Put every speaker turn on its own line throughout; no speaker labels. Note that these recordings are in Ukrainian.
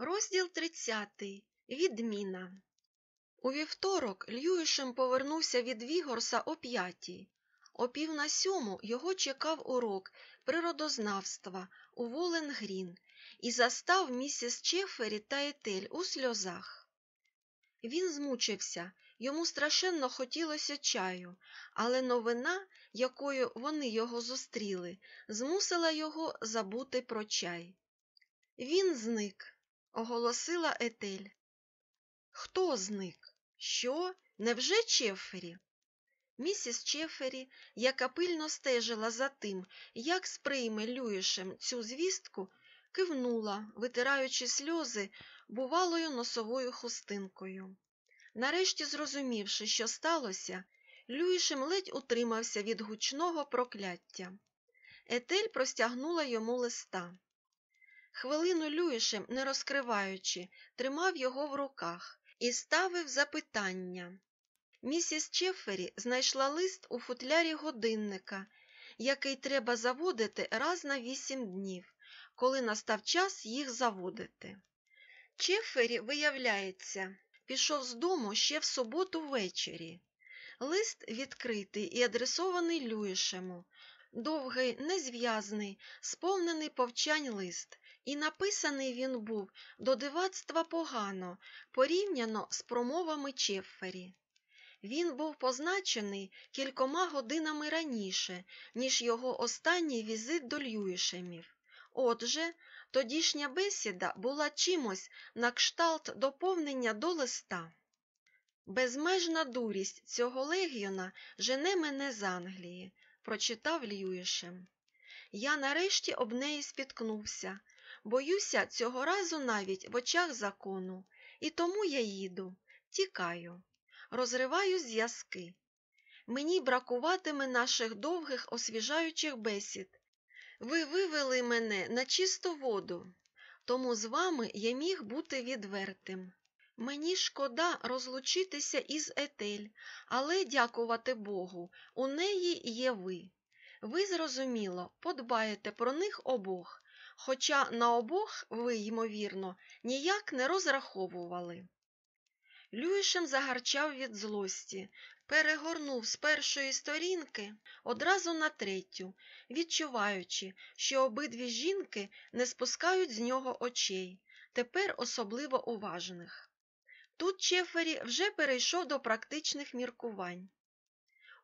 Розділ 30. Відміна. У вівторок Льюішем повернувся від Вігорса о п'ятій. О пів на сьому його чекав урок природознавства у Воленгрін і застав місіс Чефері та Етель у сльозах. Він змучився, йому страшенно хотілося чаю, але новина, якою вони його зустріли, змусила його забути про чай. Він зник оголосила Етель. Хто зник? Що? Невже Чефері? Місіс Чефері, яка пильно стежила за тим, як сприйме Люїшем цю звістку, кивнула, витираючи сльози бувалою носовою хустинкою. Нарешті, зрозумівши, що сталося, Люїшем ледь утримався від гучного прокляття. Етель простягнула йому листа. Хвилину Люїшем, не розкриваючи, тримав його в руках і ставив запитання. Місіс Чефері знайшла лист у футлярі годинника, який треба заводити раз на вісім днів, коли настав час їх заводити. Чефері, виявляється, пішов з дому ще в суботу ввечері. Лист відкритий і адресований Люїшему, довгий, незв'язний, сповнений повчань лист, і написаний він був до дивацтва погано, порівняно з промовами Чеффері. Він був позначений кількома годинами раніше, ніж його останній візит до Льюішемів. Отже, тодішня бесіда була чимось на кшталт доповнення до листа. Безмежна дурість цього легіона жене мене з Англії, прочитав Льюішем. Я нарешті об неї спіткнувся, Боюся цього разу навіть в очах закону, і тому я їду, тікаю, розриваю зв'язки. Мені бракуватиме наших довгих освіжаючих бесід. Ви вивели мене на чисту воду, тому з вами я міг бути відвертим. Мені шкода розлучитися із Етель, але, дякувати Богу, у неї є ви. Ви, зрозуміло, подбаєте про них обох, хоча на обох ви, ймовірно, ніяк не розраховували. Люїшем загарчав від злості, перегорнув з першої сторінки одразу на третю, відчуваючи, що обидві жінки не спускають з нього очей, тепер особливо уважних. Тут Чефері вже перейшов до практичних міркувань.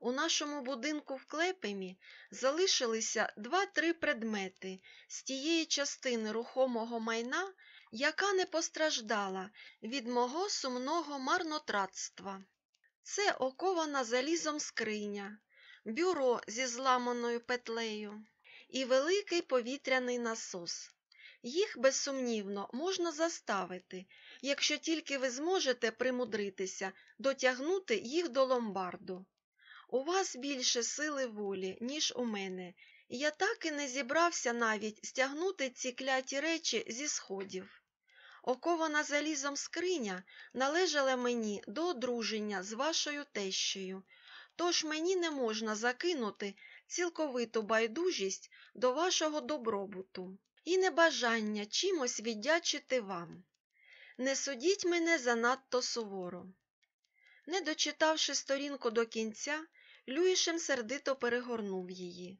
У нашому будинку в клепемі залишилися два-три предмети з тієї частини рухомого майна, яка не постраждала від мого сумного марнотратства. Це окована залізом скриня, бюро зі зламаною петлею і великий повітряний насос. Їх, безсумнівно, можна заставити, якщо тільки ви зможете примудритися дотягнути їх до ломбарду. У вас більше сили волі, ніж у мене, я так і не зібрався навіть стягнути ці кляті речі зі сходів. Окована залізом скриня належала мені до одруження з вашою тещею, тож мені не можна закинути цілковиту байдужість до вашого добробуту і небажання чимось віддячити вам. Не судіть мене занадто суворо. Не дочитавши сторінку до кінця, Люїшем сердито перегорнув її.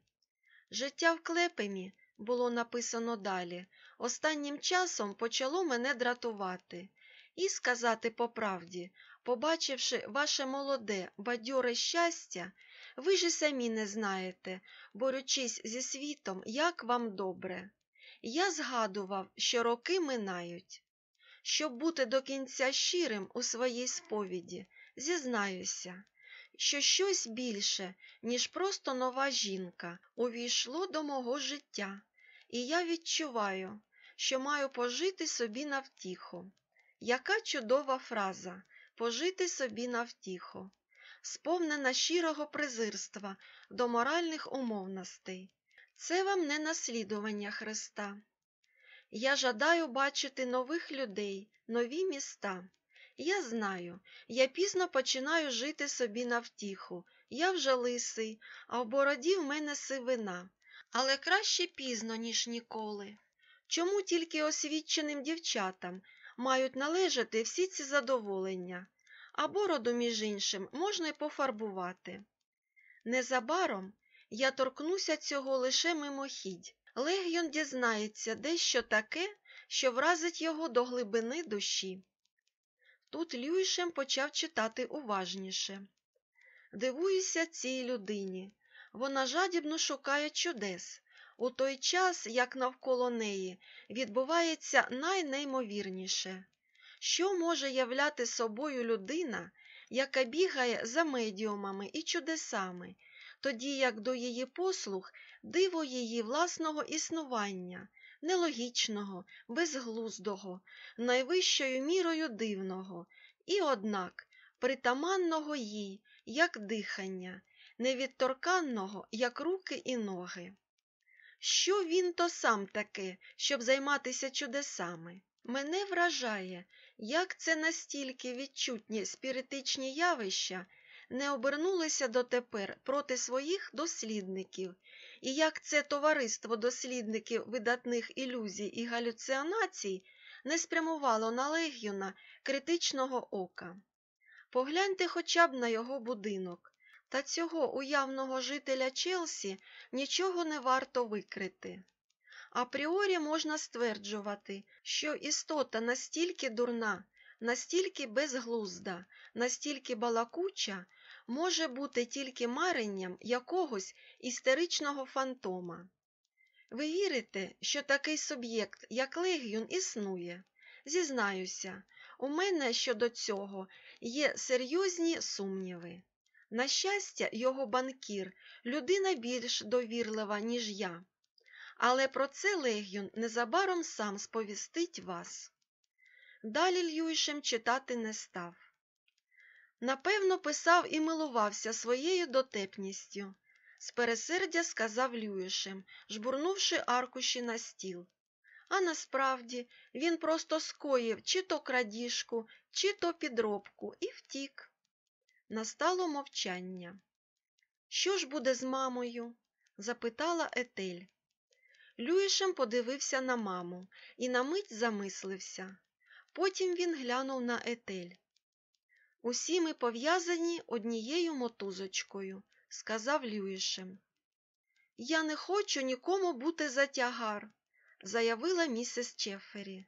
Життя в клепемі, було написано далі, останнім часом почало мене дратувати. І, сказати по правді, побачивши ваше молоде, бадьоре щастя, ви ж і самі не знаєте, борючись зі світом, як вам добре. Я згадував, що роки минають. Щоб бути до кінця щирим у своїй сповіді, зізнаюся, що щось більше, ніж просто нова жінка, увійшло до мого життя, і я відчуваю, що маю пожити собі навтіху. Яка чудова фраза пожити собі навтіху, сповнена щирого презирства до моральних умовностей. Це вам не наслідування Христа. Я жадаю бачити нових людей, нові міста. Я знаю, я пізно починаю жити собі навтіху. Я вже лисий, а в бороді в мене сивина. Але краще пізно, ніж ніколи. Чому тільки освіченим дівчатам мають належати всі ці задоволення, а бороду, між іншим, можна й пофарбувати? Незабаром я торкнуся цього лише мимохідь. Легіон дізнається дещо таке, що вразить його до глибини душі. Тут Люїшем почав читати уважніше. Дивуюся цій людині. Вона жадібно шукає чудес, у той час, як навколо неї відбувається найнеймовірніше. Що може являти собою людина, яка бігає за медіумами і чудесами, тоді як до її послуг диво її власного існування, нелогічного, безглуздого, найвищою мірою дивного, і, однак, притаманного їй, як дихання, невідторканного, як руки і ноги. Що він то сам таке, щоб займатися чудесами? Мене вражає, як це настільки відчутні спіритичні явища не обернулися дотепер проти своїх дослідників, і як це товариство дослідників видатних ілюзій і галюцинацій не спрямувало на легіона критичного ока. Погляньте хоча б на його будинок, та цього уявного жителя Челсі нічого не варто викрити. Апріорі можна стверджувати, що істота настільки дурна, настільки безглузда, настільки балакуча, може бути тільки маренням якогось істеричного фантома. Ви вірите, що такий суб'єкт, як легіон, існує? Зізнаюся, у мене щодо цього є серйозні сумніви. На щастя, його банкір людина більш довірлива, ніж я. Але про це легіон незабаром сам сповістить вас. Далі Льюішем читати не став. Напевно, писав і милувався своєю дотепністю. З пересердя сказав Люїшем, жбурнувши аркуші на стіл. А насправді він просто скоїв чи то крадіжку, чи то підробку і втік. Настало мовчання. Що ж буде з мамою? запитала Етель. Люїшем подивився на маму і на мить замислився. Потім він глянув на Етель. Усі ми пов'язані однією мотузочкою, сказав Люїшем. Я не хочу нікому бути затягар, заявила місіс Чеффері.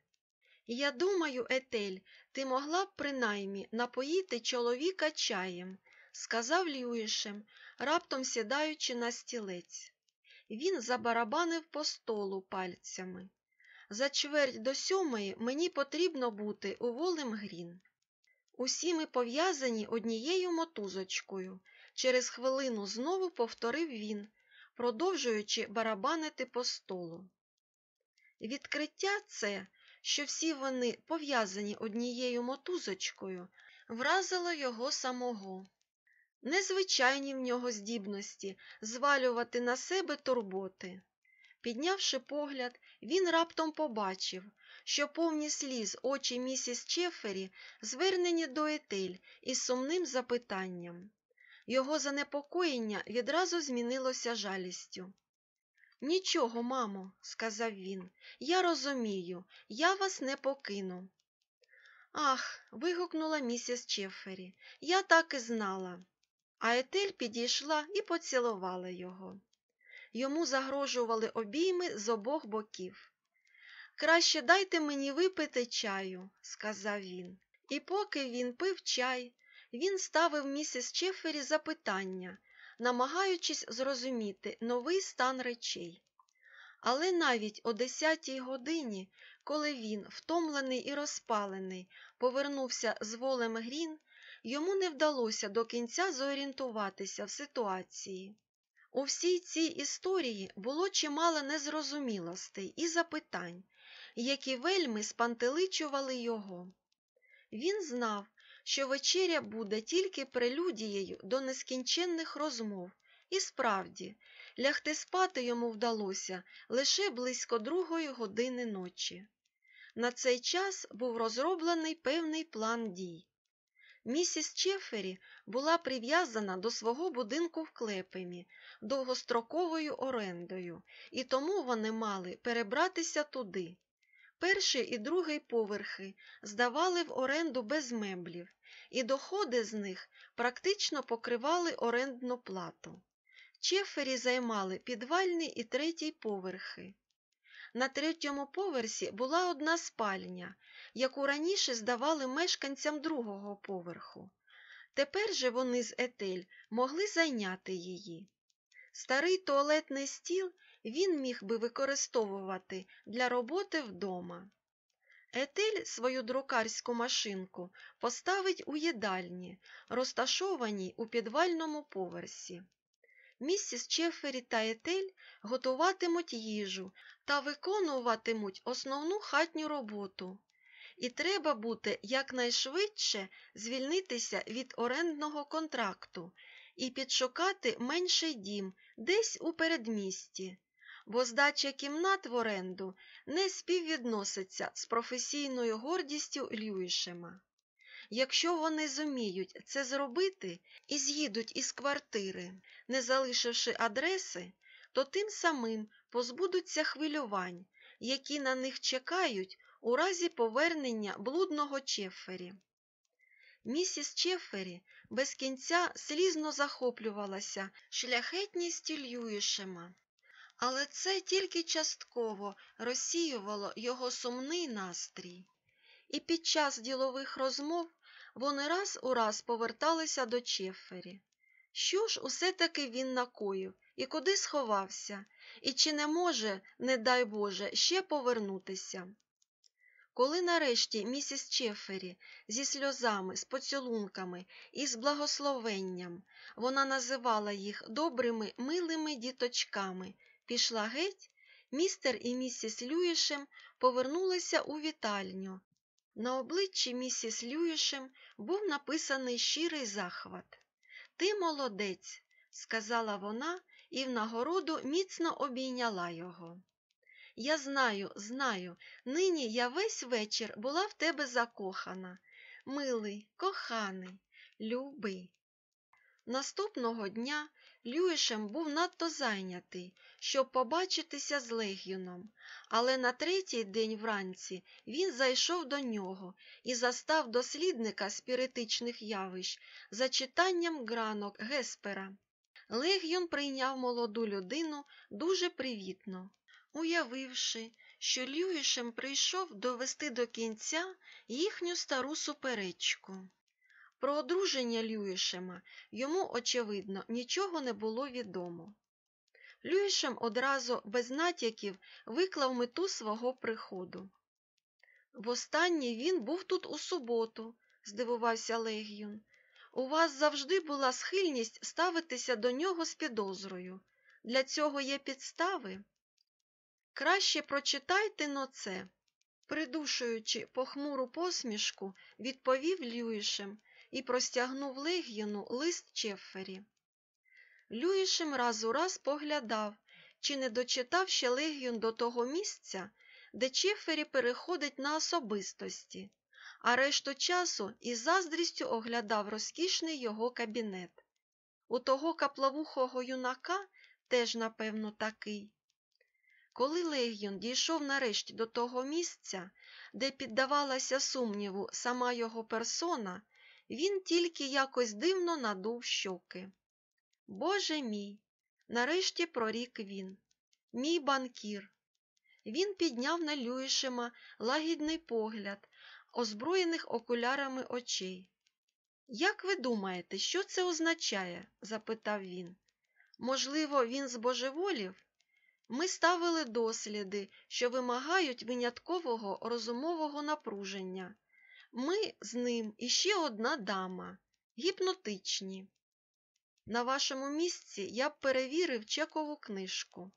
Я думаю, Етель, ти могла б принаймні напоїти чоловіка чаєм, сказав Люїшем, раптом сідаючи на стілець. Він забарабанив по столу пальцями. За чверть до сьомої мені потрібно бути у Волем Грін. Усі ми пов'язані однією мотузочкою. Через хвилину знову повторив він, продовжуючи барабанити по столу. Відкриття це, що всі вони пов'язані однією мотузочкою, вразило його самого. Незвичайні в нього здібності звалювати на себе турботи. Піднявши погляд, він раптом побачив, що повні сліз очі місіс Чефері звернені до етель із сумним запитанням. Його занепокоєння відразу змінилося жалістю. Нічого, мамо, сказав він, я розумію, я вас не покину. Ах. вигукнула місіс Чефері, я так і знала. А етель підійшла і поцілувала його. Йому загрожували обійми з обох боків. Краще дайте мені випити чаю, сказав він. І поки він пив чай, він ставив місіс Чефері запитання, намагаючись зрозуміти новий стан речей. Але навіть о десятій годині, коли він, втомлений і розпалений, повернувся з волем Грін, йому не вдалося до кінця зорієнтуватися в ситуації. У всій цій історії було чимало незрозумілостей і запитань, які вельми спантеличували його. Він знав, що вечеря буде тільки прелюдією до нескінченних розмов, і справді, лягти спати йому вдалося лише близько другої години ночі. На цей час був розроблений певний план дій. Місіс Чефері була прив'язана до свого будинку в Клепемі довгостроковою орендою, і тому вони мали перебратися туди. Перший і другий поверхи здавали в оренду без меблів, і доходи з них практично покривали орендну плату. Чефері займали підвальний і третій поверхи. На третьому поверсі була одна спальня, яку раніше здавали мешканцям другого поверху. Тепер же вони з Етель могли зайняти її. Старий туалетний стіл він міг би використовувати для роботи вдома. Етель свою друкарську машинку поставить у їдальні, розташованій у підвальному поверсі. Місіс Чефері та Етель готуватимуть їжу та виконуватимуть основну хатню роботу. І треба буде якнайшвидше звільнитися від орендного контракту і підшукати менший дім десь у передмісті, бо здача кімнат в оренду не співвідноситься з професійною гордістю Льюішема. Якщо вони зуміють це зробити і з'їдуть із квартири, не залишивши адреси, то тим самим позбудуться хвилювань, які на них чекають у разі повернення блудного Чефері. Місіс Чефері без кінця слізно захоплювалася шляхетністю Льюішема, але це тільки частково розсіювало його сумний настрій. І під час ділових розмов вони раз у раз поверталися до Чефері. Що ж усе таки він накоїв і куди сховався, і чи не може, не дай Боже, ще повернутися? Коли нарешті місіс Чефері зі сльозами, з поцілунками і з благословенням вона називала їх добрими, милими діточками, пішла геть, містер і місіс Люїшем повернулися у вітальню. На обличчі місіс Люїшем був написаний щирий захват. Ти молодець, сказала вона і в нагороду міцно обійняла його. Я знаю, знаю, нині я весь вечір була в тебе закохана. Милий, коханий, любий. Наступного дня Люїшем був надто зайнятий, щоб побачитися з легіоном, але на третій день вранці він зайшов до нього і застав дослідника спіритичних явищ за читанням гранок Геспера. Легіон прийняв молоду людину дуже привітно, уявивши, що Люїшем прийшов довести до кінця їхню стару суперечку. Про одруження Люїшема йому, очевидно, нічого не було відомо. Люїшем одразу без натяків виклав мету свого приходу. Востаннє він був тут у суботу, здивувався Легіон. У вас завжди була схильність ставитися до нього з підозрою. Для цього є підстави. Краще прочитайте но це. Придушуючи похмуру посмішку, відповів Люїшем і простягнув легіону лист Чеффері. Люїшем раз у раз поглядав, чи не дочитав ще легіон до того місця, де Чеффері переходить на особистості, а решту часу із заздрістю оглядав розкішний його кабінет. У того каплавухого юнака теж, напевно, такий. Коли Легіон дійшов нарешті до того місця, де піддавалася сумніву сама його персона, він тільки якось дивно надув щоки. Боже мій, нарешті прорік він, мій банкір. Він підняв на Люїшема лагідний погляд, озброєних окулярами очей. Як ви думаєте, що це означає? запитав він. Можливо, він збожеволів? Ми ставили досліди, що вимагають виняткового розумового напруження. Ми з ним і ще одна дама, гіпнотичні. На вашому місці я б перевірив чекову книжку.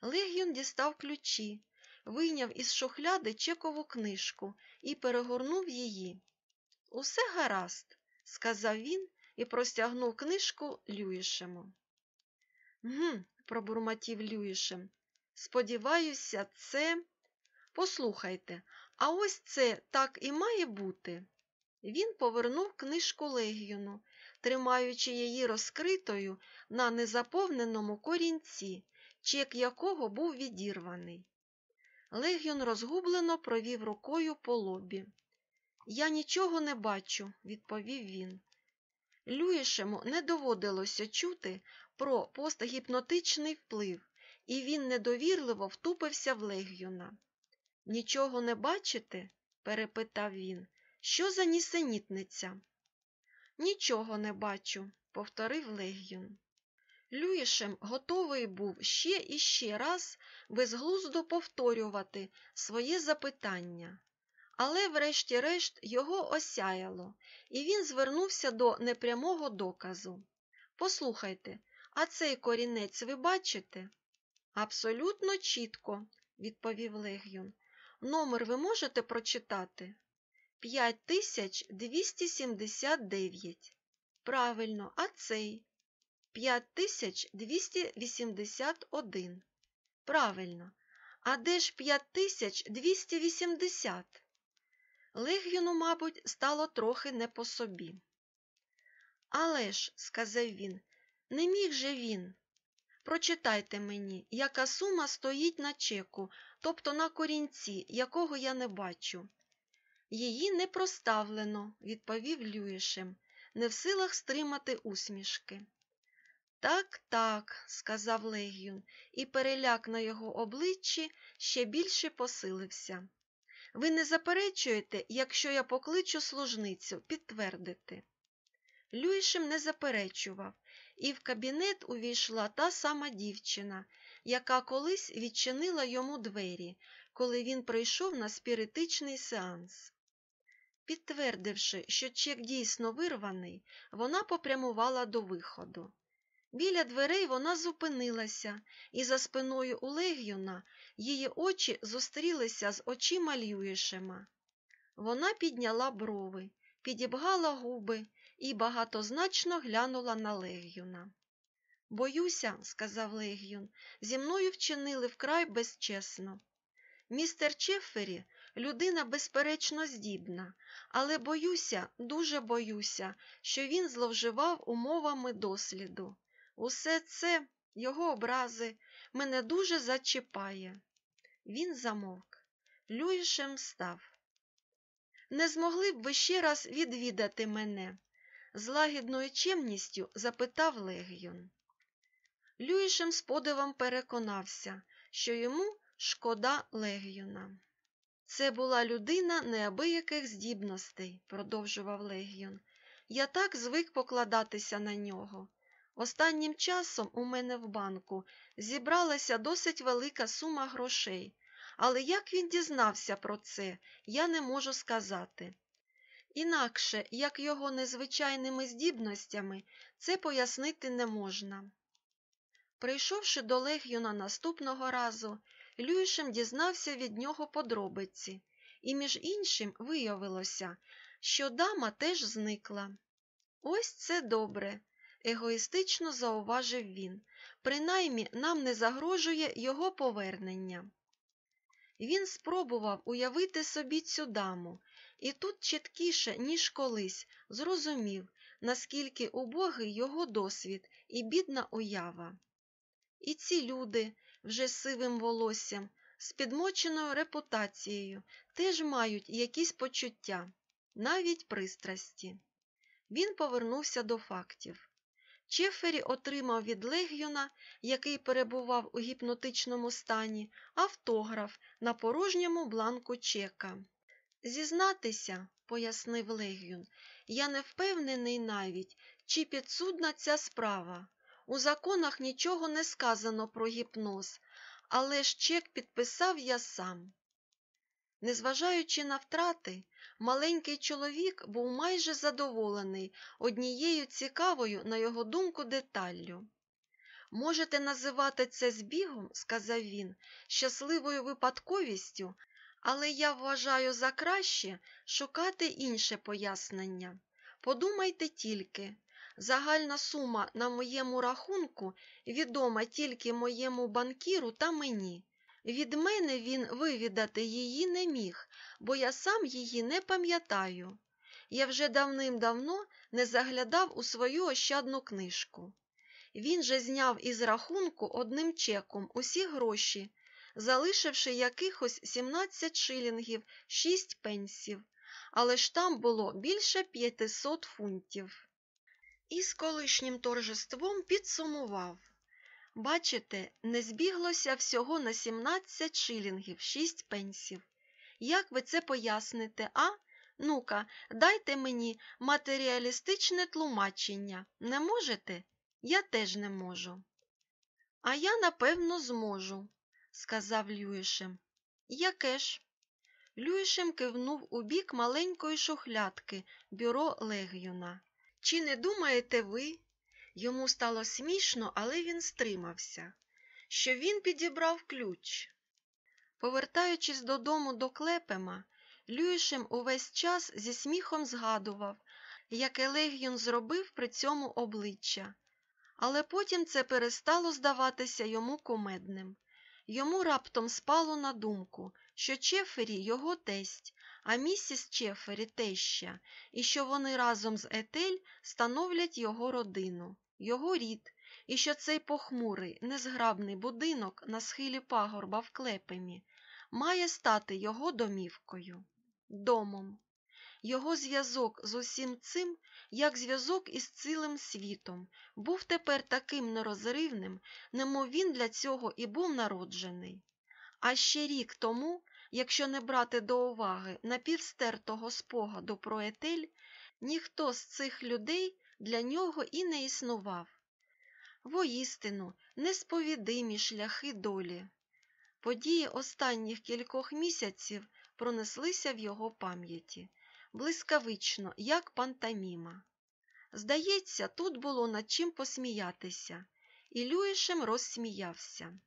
Легіон дістав ключі, вийняв із шухляди чекову книжку і перегорнув її. Усе гаразд, сказав він і простягнув книжку Люїшему. Гм, пробурмотів Люїшем. Сподіваюся, це. Послухайте, а ось це так і має бути. Він повернув книжку Легіону, тримаючи її розкритою на незаповненому корінці, чек якого був відірваний. Легіон розгублено провів рукою по лобі. Я нічого не бачу, відповів він. Люїшему не доводилося чути про постгіпнотичний вплив, і він недовірливо втупився в Легіона. Нічого не бачите? перепитав він. Що за нісенітниця? Нічого не бачу, повторив Легіон. Люїшем готовий був ще і ще раз безглуздо повторювати своє запитання. Але, врешті-решт, його осяяло, і він звернувся до непрямого доказу. Послухайте, а цей корінець ви бачите? Абсолютно чітко, відповів Легіон. Номер ви можете прочитати? 5279. Правильно, а цей? 5281. Правильно. А де ж 5280? Легіону, мабуть, стало трохи не по собі. Але ж, сказав він, не міг же він. Прочитайте мені, яка сума стоїть на чеку, тобто на корінці, якого я не бачу. Її не проставлено, відповів Люїшем, не в силах стримати усмішки. Так, так, сказав Легіон, і переляк на його обличчі ще більше посилився. Ви не заперечуєте, якщо я покличу служницю підтвердити. Люїшем не заперечував, і в кабінет увійшла та сама дівчина, яка колись відчинила йому двері, коли він прийшов на спіритичний сеанс. Підтвердивши, що чек дійсно вирваний, вона попрямувала до виходу. Біля дверей вона зупинилася, і за спиною у Легіона її очі зустрілися з очима Льюішема. Вона підняла брови, підібгала губи і багатозначно глянула на Легіона. Боюся, сказав Легіон, зі мною вчинили вкрай безчесно. Містер Чеффері людина безперечно здібна, але боюся, дуже боюся, що він зловживав умовами досліду. Усе це, його образи, мене дуже зачіпає. Він замовк. Люїшем став. Не змогли б ви ще раз відвідати мене? з лагідною чемністю запитав Легіон. Люїшем з подивом переконався, що йому шкода Легіона. Це була людина неабияких здібностей, продовжував Легіон. Я так звик покладатися на нього. Останнім часом у мене в банку зібралася досить велика сума грошей, але як він дізнався про це, я не можу сказати. Інакше, як його незвичайними здібностями, це пояснити не можна. Прийшовши до Легіона наступного разу, Люїшем дізнався від нього подробиці, і, між іншим, виявилося, що дама теж зникла. Ось це добре, егоїстично зауважив він. Принаймні нам не загрожує його повернення. Він спробував уявити собі цю даму, і тут чіткіше, ніж колись, зрозумів, наскільки убогий його досвід і бідна уява. І ці люди, вже сивим волоссям, з підмоченою репутацією, теж мають якісь почуття, навіть пристрасті. Він повернувся до фактів. Чефері отримав від Легіона, який перебував у гіпнотичному стані, автограф на порожньому бланку чека. Зізнатися, пояснив Легіон, я не впевнений навіть, чи підсудна ця справа. У законах нічого не сказано про гіпноз, але ж чек підписав я сам. Незважаючи на втрати, маленький чоловік був майже задоволений однією цікавою, на його думку, деталлю. Можете називати це збігом, сказав він, щасливою випадковістю, але я вважаю за краще шукати інше пояснення. Подумайте тільки, загальна сума на моєму рахунку відома тільки моєму банкіру та мені. Від мене він вивідати її не міг, бо я сам її не пам'ятаю. Я вже давним-давно не заглядав у свою ощадну книжку. Він же зняв із рахунку одним чеком усі гроші, залишивши якихось 17 шилінгів 6 пенсів, але ж там було більше 500 фунтів. І з колишнім торжеством підсумував. Бачите, не збіглося всього на 17 шилінгів 6 пенсів. Як ви це поясните, а? Ну-ка, дайте мені матеріалістичне тлумачення. Не можете? Я теж не можу. А я, напевно, зможу, сказав Люїшем. Яке ж? Люїшем кивнув у бік маленької шухлядки бюро Легіона. Чи не думаєте ви? Йому стало смішно, але він стримався, що він підібрав ключ. Повертаючись додому до клепема, Люїшем увесь час зі сміхом згадував, яке Легіон зробив при цьому обличчя. Але потім це перестало здаватися йому кумедним. Йому раптом спало на думку, що Чефері його тесть, а місіс Чефері теща, і що вони разом з Етель становлять його родину, його рід, і що цей похмурий, незграбний будинок на схилі пагорба в клепемі має стати його домівкою, домом. Його зв'язок з усім цим, як зв'язок із цілим світом, був тепер таким нерозривним, немов він для цього і був народжений. А ще рік тому, якщо не брати до уваги напівстертого спогаду про етель, ніхто з цих людей для нього і не існував. Воістину, несповідимі шляхи долі. Події останніх кількох місяців пронеслися в його пам'яті блискавично, як пантаміма. Здається, тут було над чим посміятися, і Люїшем розсміявся.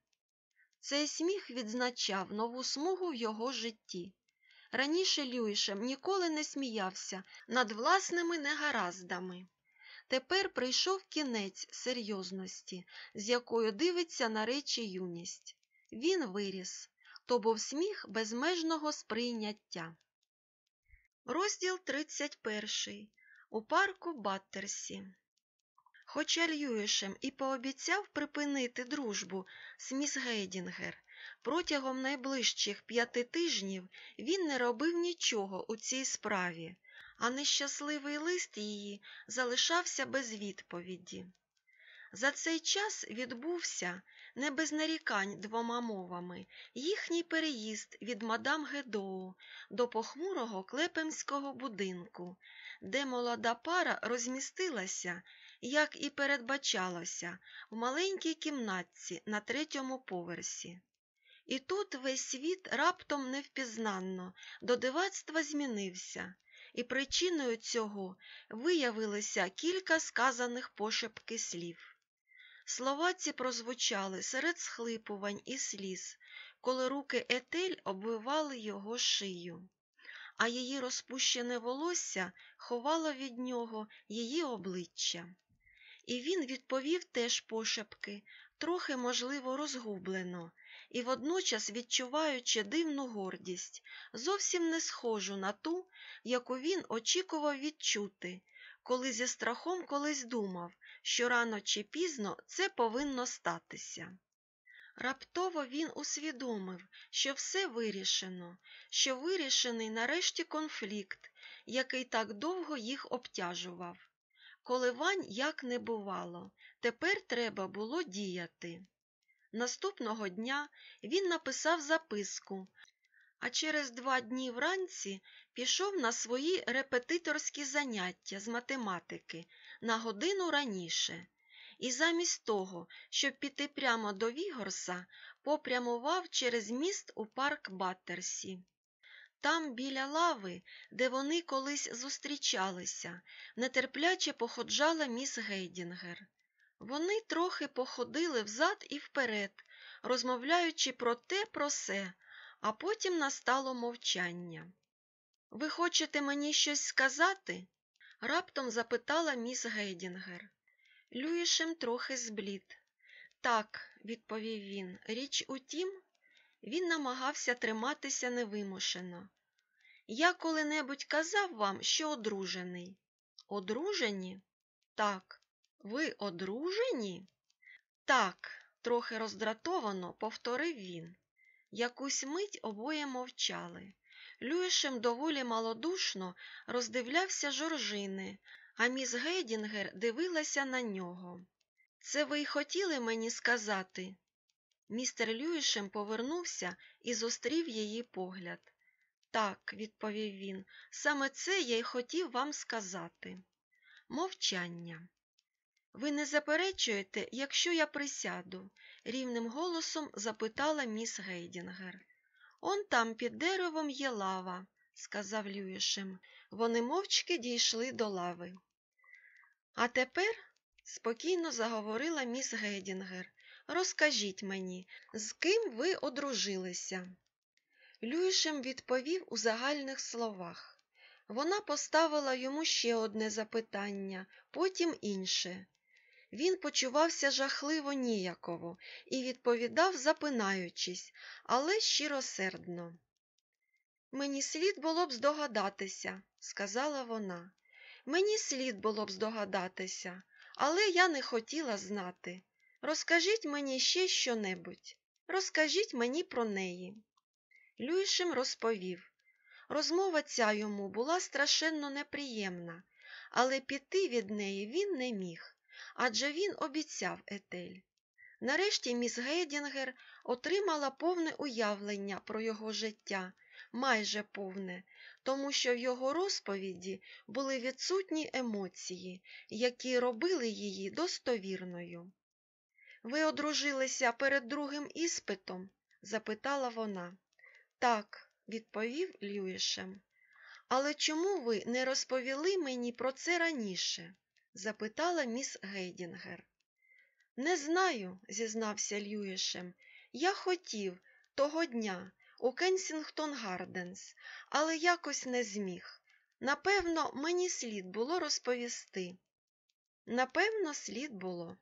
Цей сміх відзначав нову смугу в його житті. Раніше Люїшем ніколи не сміявся над власними негараздами. Тепер прийшов кінець серйозності, з якою дивиться на речі юність. Він виріс, то був сміх безмежного сприйняття. Розділ 31. У парку Баттерсі. Хоча Льюішем і пообіцяв припинити дружбу з міс Гейдінгер, протягом найближчих п'яти тижнів він не робив нічого у цій справі, а нещасливий лист її залишався без відповіді. За цей час відбувся, не без нарікань двома мовами, їхній переїзд від мадам Гедоу до похмурого клепемського будинку, де молода пара розмістилася, як і передбачалося, в маленькій кімнатці на третьому поверсі. І тут весь світ раптом невпізнанно до дивацтва змінився, і причиною цього виявилося кілька сказаних пошепки слів. Слова ці прозвучали серед схлипувань і сліз, коли руки Етель обвивали його шию, а її розпущене волосся ховало від нього її обличчя. І він відповів теж пошепки, трохи, можливо, розгублено, і водночас відчуваючи дивну гордість, зовсім не схожу на ту, яку він очікував відчути, коли зі страхом колись думав, що рано чи пізно це повинно статися. Раптово він усвідомив, що все вирішено, що вирішений нарешті конфлікт, який так довго їх обтяжував. Коливань як не бувало, тепер треба було діяти. Наступного дня він написав записку, а через два дні вранці пішов на свої репетиторські заняття з математики на годину раніше, і замість того, щоб піти прямо до Вігорса, попрямував через міст у парк Баттерсі. Там, біля лави, де вони колись зустрічалися, нетерпляче походжала міс Гейдінгер. Вони трохи походили взад і вперед, розмовляючи про те, про се, а потім настало мовчання. Ви хочете мені щось сказати? раптом запитала міс Гейдінгер. Люїшем трохи зблід. Так, відповів він, річ у тім, він намагався триматися невимушено. Я коли-небудь казав вам, що одружений. Одружені? Так. Ви одружені? Так, трохи роздратовано повторив він. Якусь мить обоє мовчали. Люїшем доволі малодушно роздивлявся жоржини, а міс Гейдінгер дивилася на нього. Це ви й хотіли мені сказати? Містер Люїшем повернувся і зустрів її погляд. Так, відповів він, саме це я й хотів вам сказати. Мовчання. Ви не заперечуєте, якщо я присяду? рівним голосом запитала міс Гейдінгер. Он там під деревом є лава, сказав Люїшем. Вони мовчки дійшли до лави. А тепер, спокійно заговорила міс Гейдінгер, розкажіть мені, з ким ви одружилися? Люїшем відповів у загальних словах. Вона поставила йому ще одне запитання, потім інше. Він почувався жахливо ніяково і відповідав, запинаючись, але щиросердно. Мені слід було б здогадатися, сказала вона. Мені слід було б здогадатися, але я не хотіла знати. Розкажіть мені ще щонебудь. Розкажіть мені про неї. Люїшем розповів. Розмова ця йому була страшенно неприємна, але піти від неї він не міг, адже він обіцяв Етель. Нарешті міс Гейдінгер отримала повне уявлення про його життя, майже повне, тому що в його розповіді були відсутні емоції, які робили її достовірною. Ви одружилися перед другим іспитом? запитала вона. Так, відповів Люїшем. Але чому ви не розповіли мені про це раніше? запитала міс Гейдінгер. Не знаю, зізнався Люїшем. Я хотів того дня у Кенсінгтон Гарденс, але якось не зміг. Напевно, мені слід було розповісти. Напевно, слід було.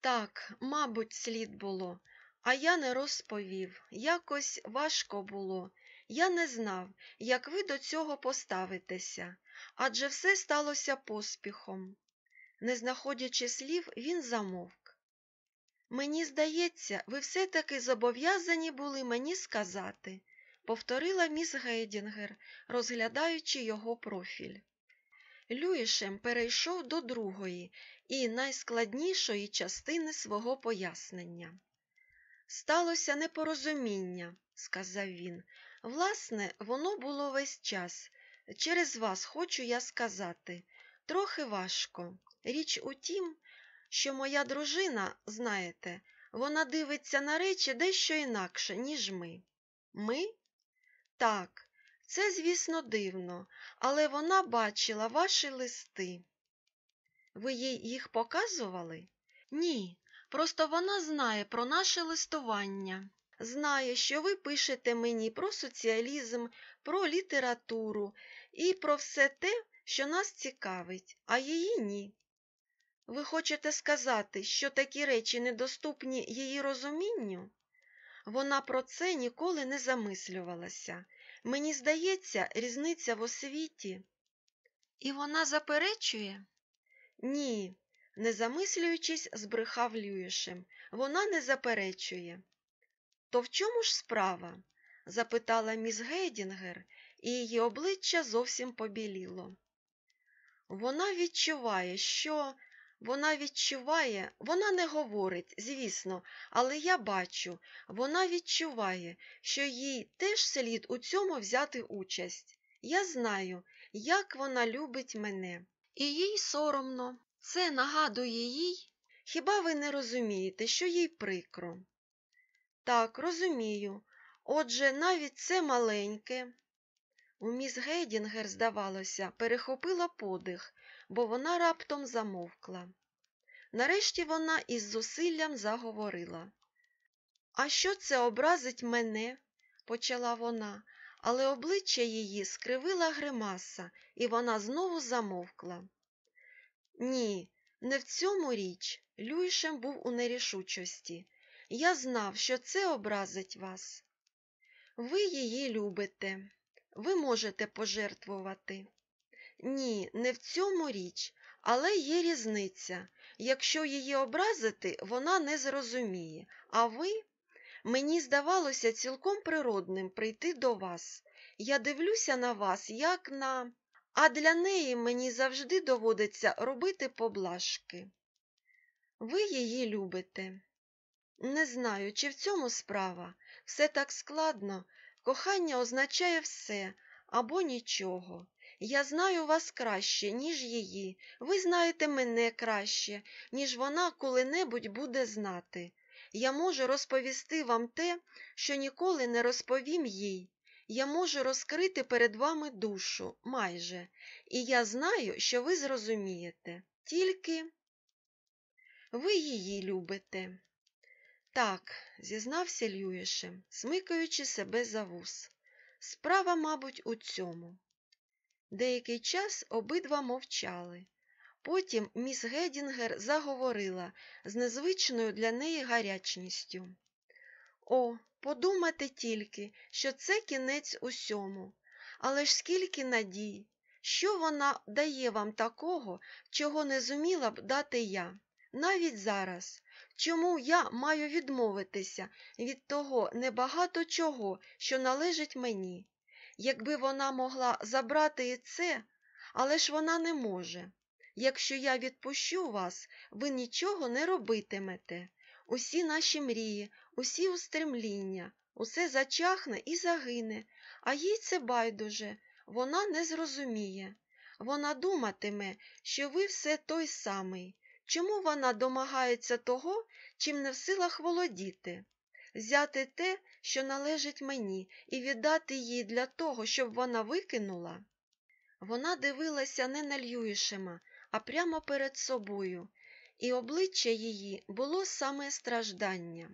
Так, мабуть, слід було, а я не розповів. Якось важко було. Я не знав, як ви до цього поставитеся, адже все сталося поспіхом. Не знаходячи слів, він замовк. Мені здається, ви все-таки зобов'язані були мені сказати, повторила міс Гейдінгер, розглядаючи його профіль. Люїшем перейшов до другої і найскладнішої частини свого пояснення. Сталося непорозуміння, сказав він. Власне, воно було весь час. Через вас хочу я сказати. Трохи важко. Річ у тім, що моя дружина, знаєте, вона дивиться на речі дещо інакше, ніж ми. Ми? Так, це, звісно, дивно, але вона бачила ваші листи. Ви їй їх показували? Ні, просто вона знає про наше листування. Знає, що ви пишете мені про соціалізм, про літературу і про все те, що нас цікавить, а її ні. Ви хочете сказати, що такі речі недоступні її розумінню? Вона про це ніколи не замислювалася. Мені здається, різниця в освіті. І вона заперечує? Ні, не замислюючись, збрехав Люїшем. Вона не заперечує. То в чому ж справа? запитала міс Гейдінгер, і її обличчя зовсім побіліло. Вона відчуває, що вона відчуває, вона не говорить, звісно, але я бачу, вона відчуває, що їй теж слід у цьому взяти участь. Я знаю, як вона любить мене. І їй соромно. Це нагадує їй. Хіба ви не розумієте, що їй прикро? Так, розумію. Отже, навіть це маленьке. У міс Гейдінгер, здавалося, перехопила подих, бо вона раптом замовкла. Нарешті вона із зусиллям заговорила. А що це образить мене? почала вона, але обличчя її скривила гримаса, і вона знову замовкла. Ні, не в цьому річ. Люйшем був у нерішучості. Я знав, що це образить вас. Ви її любите. ви можете пожертвувати. Ні, не в цьому річ, але є різниця. Якщо її образити, вона не зрозуміє. А ви? Мені здавалося цілком природним прийти до вас. Я дивлюся на вас, як на. А для неї мені завжди доводиться робити поблажки. Ви її любите. Не знаю, чи в цьому справа. Все так складно. Кохання означає все або нічого. Я знаю вас краще, ніж її. Ви знаєте мене краще, ніж вона коли-небудь буде знати. Я можу розповісти вам те, що ніколи не розповім їй. Я можу розкрити перед вами душу майже, і я знаю, що ви зрозумієте. Тільки ви її любите. Так, зізнався Льюішем, смикаючи себе за вус. Справа, мабуть, у цьому. Деякий час обидва мовчали. Потім міс Гедінгер заговорила з незвичною для неї гарячністю. О, подумати тільки, що це кінець усьому. Але ж скільки надій, що вона дає вам такого, чого не зуміла б дати я, навіть зараз. Чому я маю відмовитися від того небагато чого, що належить мені? Якби вона могла забрати і це, але ж вона не може. Якщо я відпущу вас, ви нічого не робитимете. Усі наші мрії, усі устремління, усе зачахне і загине, а їй це байдуже, вона не зрозуміє. Вона думатиме, що ви все той самий. Чому вона домагається того, чим не в силах володіти? Взяти те, що належить мені, і віддати їй для того, щоб вона викинула? Вона дивилася не на Льюішема, а прямо перед собою, і обличчя її було саме страждання.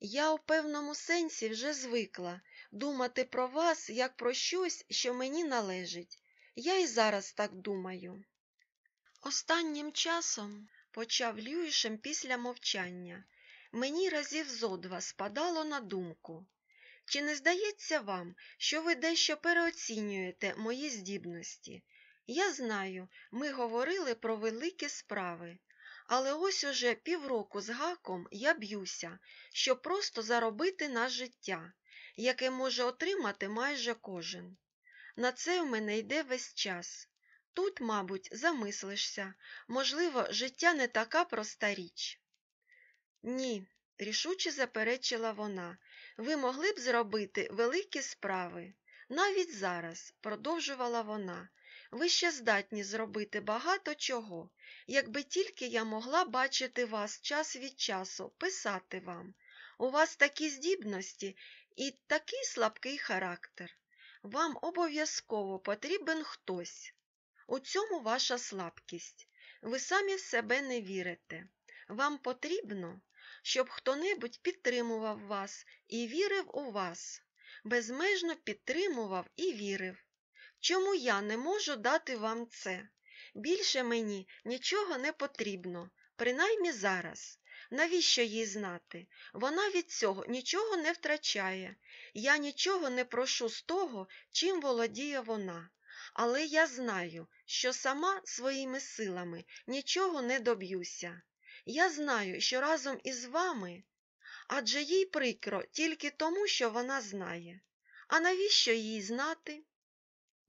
Я у певному сенсі вже звикла думати про вас як про щось, що мені належить. Я і зараз так думаю. Останнім часом, почав Льюішем після мовчання, мені разів зо два спадало на думку. Чи не здається вам, що ви дещо переоцінюєте мої здібності? Я знаю, ми говорили про великі справи, але ось уже півроку з гаком я б'юся, щоб просто заробити на життя, яке може отримати майже кожен. На це в мене йде весь час. Тут, мабуть, замислишся, можливо, життя не така проста річ. Ні, рішуче заперечила вона, ви могли б зробити великі справи. Навіть зараз, продовжувала вона, ви ще здатні зробити багато чого, якби тільки я могла бачити вас час від часу, писати вам. У вас такі здібності і такий слабкий характер. Вам обов'язково потрібен хтось. У цьому ваша слабкість. Ви самі в себе не вірите. Вам потрібно, щоб хто-небудь підтримував вас і вірив у вас, безмежно підтримував і вірив. Чому я не можу дати вам це? Більше мені нічого не потрібно, принаймні зараз. Навіщо їй знати? Вона від цього нічого не втрачає. Я нічого не прошу з того, чим володіє вона. Але я знаю, що сама своїми силами нічого не доб'юся. Я знаю, що разом із вами, адже їй прикро тільки тому, що вона знає. А навіщо їй знати?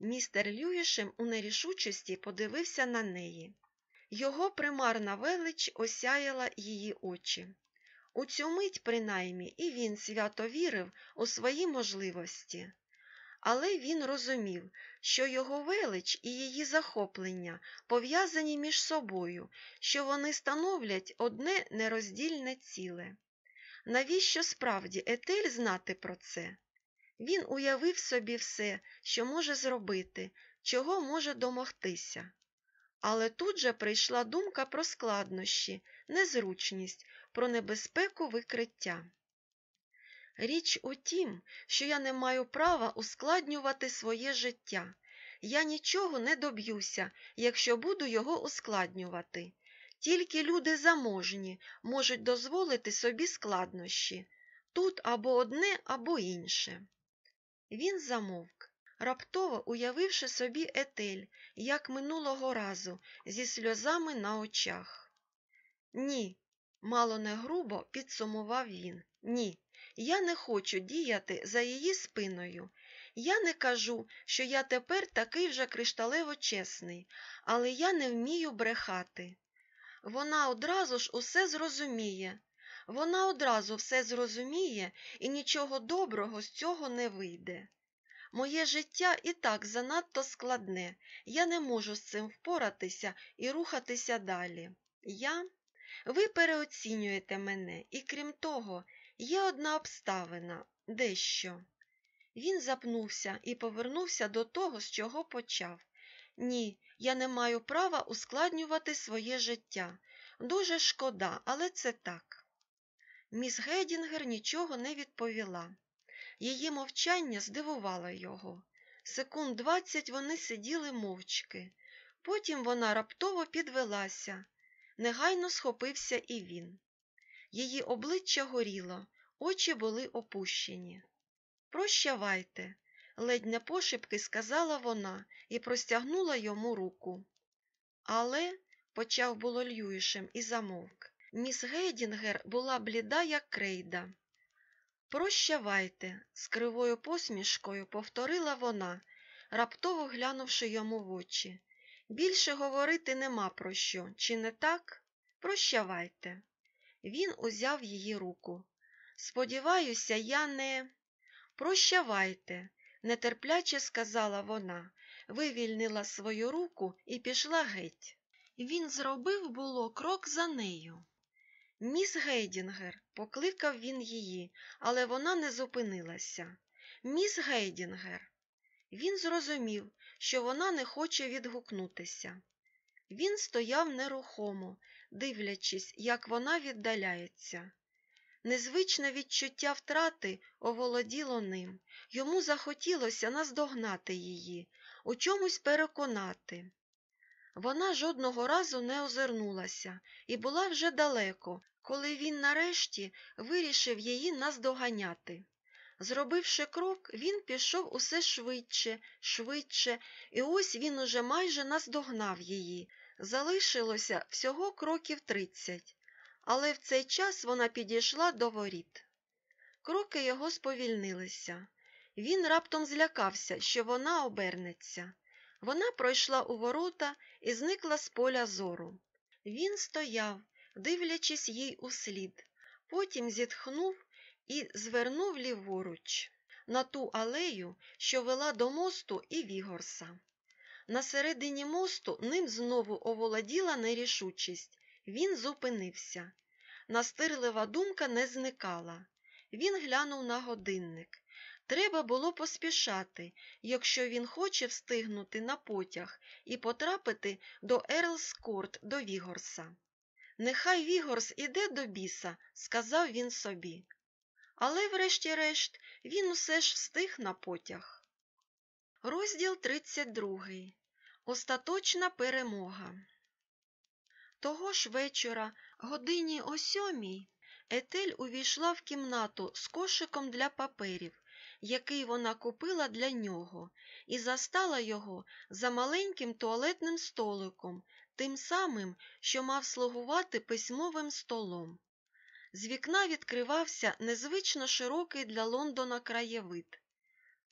Містер Люїшем у нерішучості подивився на неї. Його примарна велич осяяла її очі. У цю мить, принаймні, і він свято вірив у свої можливості. Але він розумів, що його велич і її захоплення пов'язані між собою, що вони становлять одне нероздільне ціле. Навіщо справді Етель знати про це? Він уявив собі все, що може зробити, чого може домогтися. Але тут же прийшла думка про складнощі, незручність, про небезпеку викриття. Річ у тім, що я не маю права ускладнювати своє життя. Я нічого не доб'юся, якщо буду його ускладнювати. Тільки люди заможні можуть дозволити собі складнощі тут або одне, або інше. Він замовк, раптово уявивши собі етель, як минулого разу, зі сльозами на очах. Ні, мало не грубо підсумував він. Ні, я не хочу діяти за її спиною. Я не кажу, що я тепер такий вже кришталево чесний, але я не вмію брехати. Вона одразу ж усе зрозуміє. Вона одразу все зрозуміє і нічого доброго з цього не вийде. Моє життя і так занадто складне, я не можу з цим впоратися і рухатися далі. Я? Ви переоцінюєте мене, і крім того, є одна обставина дещо. Він запнувся і повернувся до того, з чого почав. Ні, я не маю права ускладнювати своє життя. Дуже шкода, але це так. Міс Гедінгер нічого не відповіла. Її мовчання здивувало його. Секунд двадцять вони сиділи мовчки. Потім вона раптово підвелася. Негайно схопився і він. Її обличчя горіло, очі були опущені. Прощавайте, ледь не пошепки сказала вона і простягнула йому руку. Але, почав було Льюішем і замовк, міс Гейдінгер була бліда, як крейда. Прощавайте, з кривою посмішкою повторила вона, раптово глянувши йому в очі. Більше говорити нема про що, чи не так? Прощавайте. Він узяв її руку. Сподіваюся, я не. Прощавайте, нетерпляче сказала вона, вивільнила свою руку і пішла геть. Він зробив було крок за нею. Міс Гейдінгер, покликав він її, але вона не зупинилася. Міс Гейдінгер. Він зрозумів, що вона не хоче відгукнутися. Він стояв нерухомо, дивлячись, як вона віддаляється. Незвичне відчуття втрати оволоділо ним. Йому захотілося наздогнати її, у чомусь переконати. Вона жодного разу не озирнулася і була вже далеко, коли він нарешті вирішив її наздоганяти. Зробивши крок, він пішов усе швидше, швидше, і ось він уже майже наздогнав її. Залишилося всього кроків тридцять, але в цей час вона підійшла до воріт. Кроки його сповільнилися. Він раптом злякався, що вона обернеться. Вона пройшла у ворота і зникла з поля зору. Він стояв, дивлячись їй услід, потім зітхнув і звернув ліворуч на ту алею, що вела до мосту і Вігорса. На середині мосту ним знову оволоділа нерішучість. Він зупинився. Настирлива думка не зникала. Він глянув на годинник. Треба було поспішати, якщо він хоче встигнути на потяг і потрапити до Ерлскорт, до Вігорса. Нехай Вігорс іде до біса, сказав він собі. Але, врешті-решт, він усе ж встиг на потяг. Розділ 32. Остаточна перемога. Того ж вечора, годині о сьомій, Етель увійшла в кімнату з кошиком для паперів, який вона купила для нього, і застала його за маленьким туалетним столиком, тим самим, що мав слугувати письмовим столом. З вікна відкривався незвично широкий для Лондона краєвид.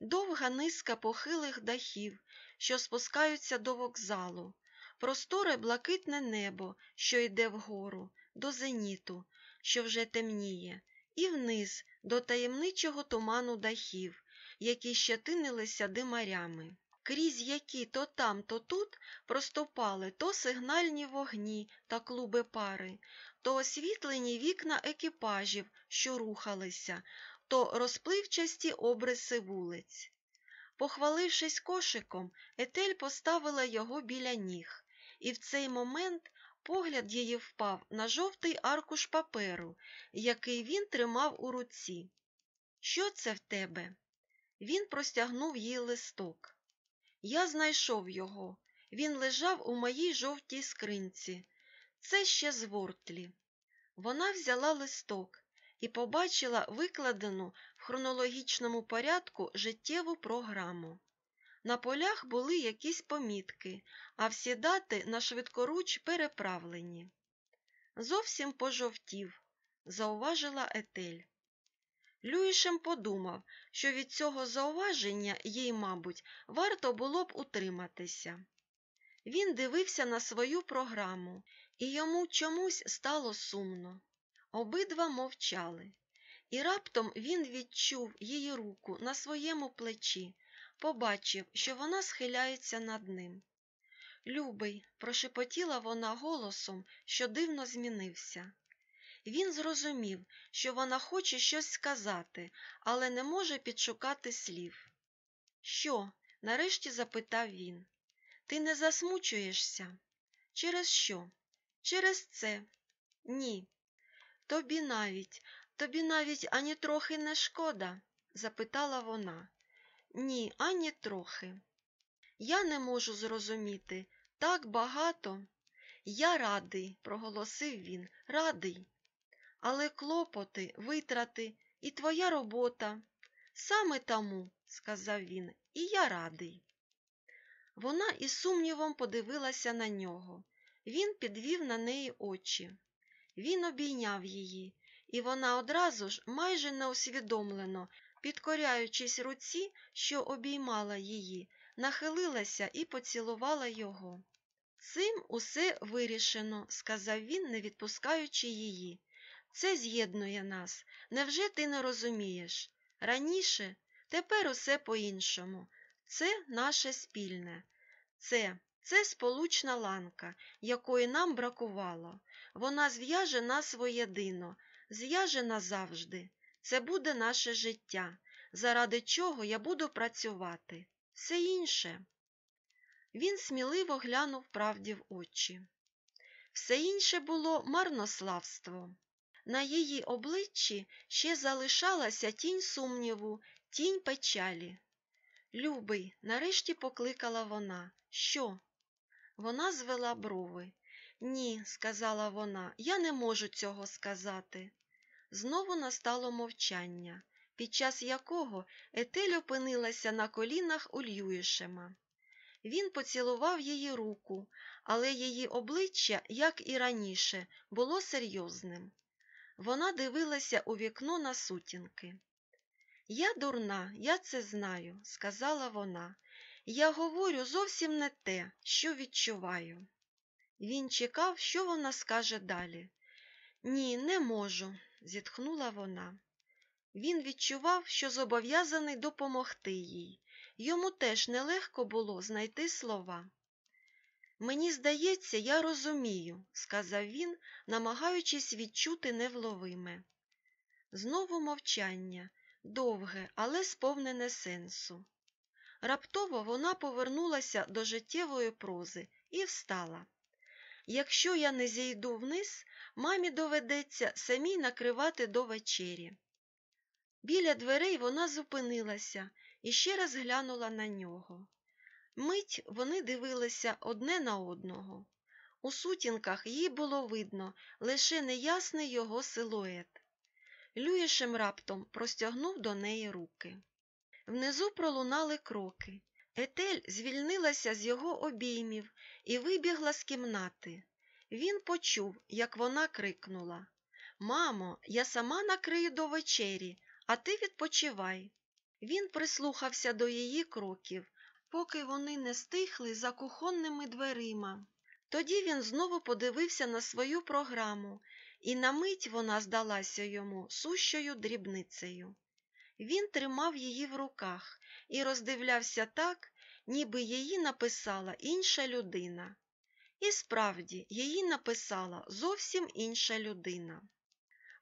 Довга низка похилих дахів, що спускаються до вокзалу, просторе блакитне небо, що йде вгору, до зеніту, що вже темніє, і вниз до таємничого туману дахів, які щетинилися димарями, крізь які то там, то тут проступали то сигнальні вогні та клуби пари, то освітлені вікна екіпажів, що рухалися, то розпливчасті обриси вулиць. Похвалившись кошиком, Етель поставила його біля ніг, і в цей момент погляд її впав на жовтий аркуш паперу, який він тримав у руці. Що це в тебе? Він простягнув їй листок. Я знайшов його. Він лежав у моїй жовтій скринці. Це ще з Вортлі. Вона взяла листок. І побачила викладену в хронологічному порядку життєву програму. На полях були якісь помітки, а всі дати на швидкоруч переправлені. Зовсім пожовтів, зауважила Етель. Люїшем подумав, що від цього зауваження їй, мабуть, варто було б утриматися. Він дивився на свою програму, і йому чомусь стало сумно. Обидва мовчали, і раптом він відчув її руку на своєму плечі, побачив, що вона схиляється над ним. Любий, прошепотіла вона голосом, що дивно змінився. Він зрозумів, що вона хоче щось сказати, але не може підшукати слів. Що? нарешті запитав він. Ти не засмучуєшся? Через що? Через це? Ні. Тобі навіть, тобі навіть ані трохи не шкода? запитала вона. Ні, ані трохи. Я не можу зрозуміти так багато. Я радий, проголосив він, радий. Але клопоти, витрати і твоя робота. Саме тому, сказав він, і я радий. Вона із сумнівом подивилася на нього. Він підвів на неї очі. Він обійняв її, і вона одразу ж, майже неусвідомлено, підкоряючись руці, що обіймала її, нахилилася і поцілувала його. Цим усе вирішено, сказав він, не відпускаючи її. Це з'єднує нас. Невже ти не розумієш? Раніше, тепер усе по-іншому. Це наше спільне. Це, це сполучна ланка, якої нам бракувало. Вона зв'яже нас воєдино, зв'яже назавжди. Це буде наше життя, заради чого я буду працювати. Все інше. Він сміливо глянув правді в очі. Все інше було марнославство. На її обличчі ще залишалася тінь сумніву, тінь печалі. Любий, нарешті покликала вона. Що? Вона звела брови. Ні, сказала вона, я не можу цього сказати. Знову настало мовчання, під час якого Етель опинилася на колінах у Льюішема. Він поцілував її руку, але її обличчя, як і раніше, було серйозним. Вона дивилася у вікно на сутінки. Я дурна, я це знаю, сказала вона. Я говорю зовсім не те, що відчуваю. Він чекав, що вона скаже далі. Ні, не можу, зітхнула вона. Він відчував, що зобов'язаний допомогти їй. Йому теж нелегко було знайти слова. Мені здається, я розумію, сказав він, намагаючись відчути невловиме. Знову мовчання, довге, але сповнене сенсу. Раптово вона повернулася до життєвої прози і встала. Якщо я не зійду вниз, мамі доведеться самій накривати до вечері. Біля дверей вона зупинилася і ще раз глянула на нього. Мить вони дивилися одне на одного. У сутінках їй було видно лише неясний його силует. Люїшем раптом простягнув до неї руки. Внизу пролунали кроки. Етель звільнилася з його обіймів і вибігла з кімнати. Він почув, як вона крикнула Мамо, я сама накрию до вечері, а ти відпочивай. Він прислухався до її кроків, поки вони не стихли за кухонними дверима. Тоді він знову подивився на свою програму, і на мить вона здалася йому сущою дрібницею. Він тримав її в руках і роздивлявся так, ніби її написала інша людина. І справді, її написала зовсім інша людина.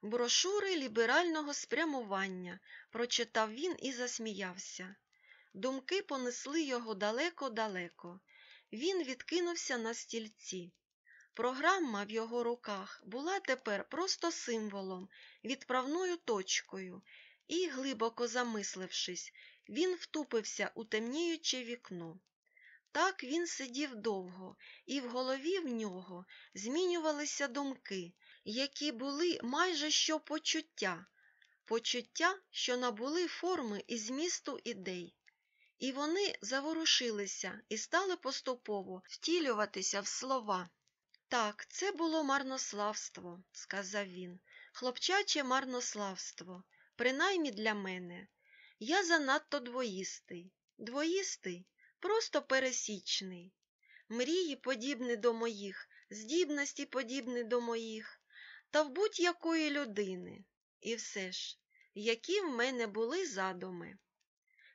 Брошури ліберального спрямування, прочитав він і засміявся. Думки понесли його далеко-далеко. Він відкинувся на стільці. Програма в його руках була тепер просто символом, відправною точкою, і, глибоко замислившись, він втупився у темніюче вікно. Так він сидів довго, і в голові в нього змінювалися думки, які були майже що почуття, почуття, що набули форми і змісту ідей. І вони заворушилися і стали поступово втілюватися в слова. Так, це було марнославство, сказав він, хлопчаче марнославство, принаймні для мене. Я занадто двоїстий. Двоїстий, просто пересічний. Мрії подібні до моїх, здібності подібні до моїх, та в будь-якої людини. І все ж, які в мене були задуми.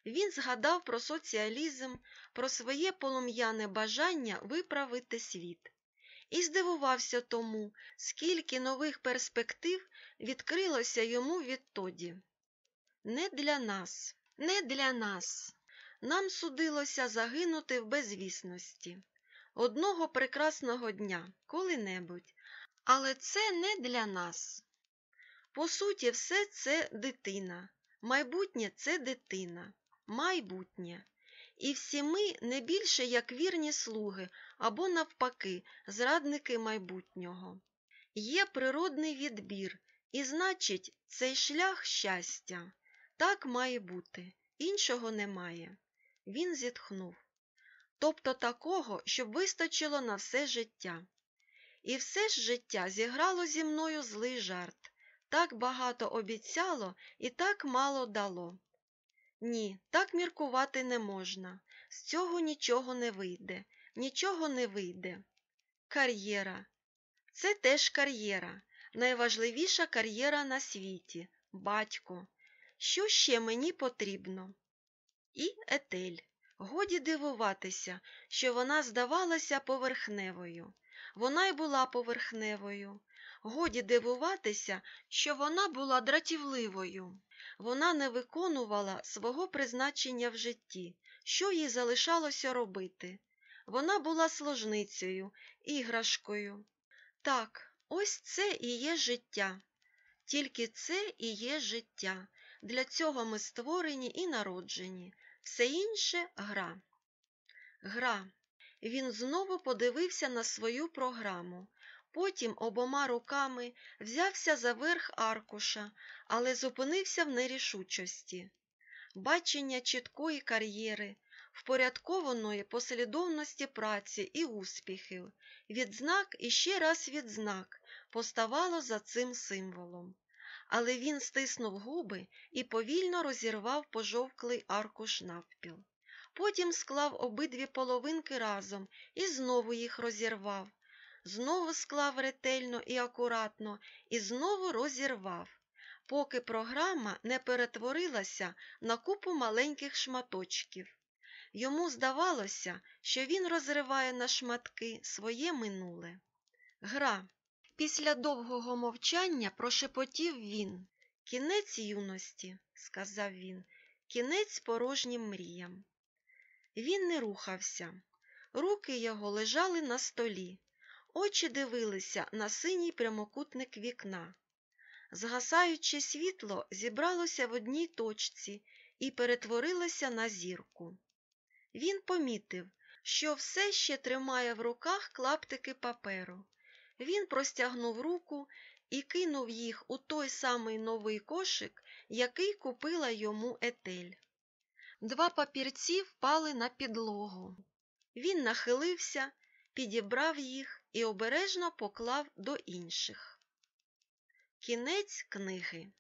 Він згадав про соціалізм, про своє полум'яне бажання виправити світ. І здивувався тому, скільки нових перспектив відкрилося йому відтоді. Не для нас, не для нас. Нам судилося загинути в безвісності. Одного прекрасного дня, коли-небудь. Але це не для нас. По суті, все це дитина. Майбутнє це дитина. Майбутнє. І всі ми не більше як вірні слуги або, навпаки, зрадники майбутнього. Є природний відбір, і значить, цей шлях щастя. Так має бути, іншого немає. Він зітхнув. Тобто такого, щоб вистачило на все життя. І все ж життя зіграло зі мною злий жарт. Так багато обіцяло і так мало дало. Ні, так міркувати не можна. З цього нічого не вийде, нічого не вийде. Кар'єра. Це теж кар'єра, найважливіша кар'єра на світі, батько. Що ще мені потрібно? І етель. Годі дивуватися, що вона здавалася поверхневою. Вона й була поверхневою. Годі дивуватися, що вона була дратівливою. Вона не виконувала свого призначення в житті, що їй залишалося робити. Вона була сложницею, іграшкою. Так, ось це і є життя. Тільки це і є життя. Для цього ми створені і народжені. Все інше гра. Гра. Він знову подивився на свою програму. Потім обома руками взявся за верх аркуша, але зупинився в нерішучості. Бачення чіткої кар'єри, впорядкованої послідовності праці і успіхів, відзнак і ще раз відзнак поставало за цим символом. Але він стиснув губи і повільно розірвав пожовклий аркуш навпіл. Потім склав обидві половинки разом і знову їх розірвав. Знову склав ретельно і акуратно і знову розірвав, поки програма не перетворилася на купу маленьких шматочків. Йому здавалося, що він розриває на шматки своє минуле. Гра. Після довгого мовчання прошепотів він. Кінець юності, сказав він, кінець порожнім мріям. Він не рухався. Руки його лежали на столі, очі дивилися на синій прямокутник вікна. Згасаюче світло зібралося в одній точці і перетворилося на зірку. Він помітив, що все ще тримає в руках клаптики паперу. Він простягнув руку і кинув їх у той самий новий кошик, який купила йому етель. Два папірці впали на підлогу. Він нахилився, підібрав їх і обережно поклав до інших. Кінець книги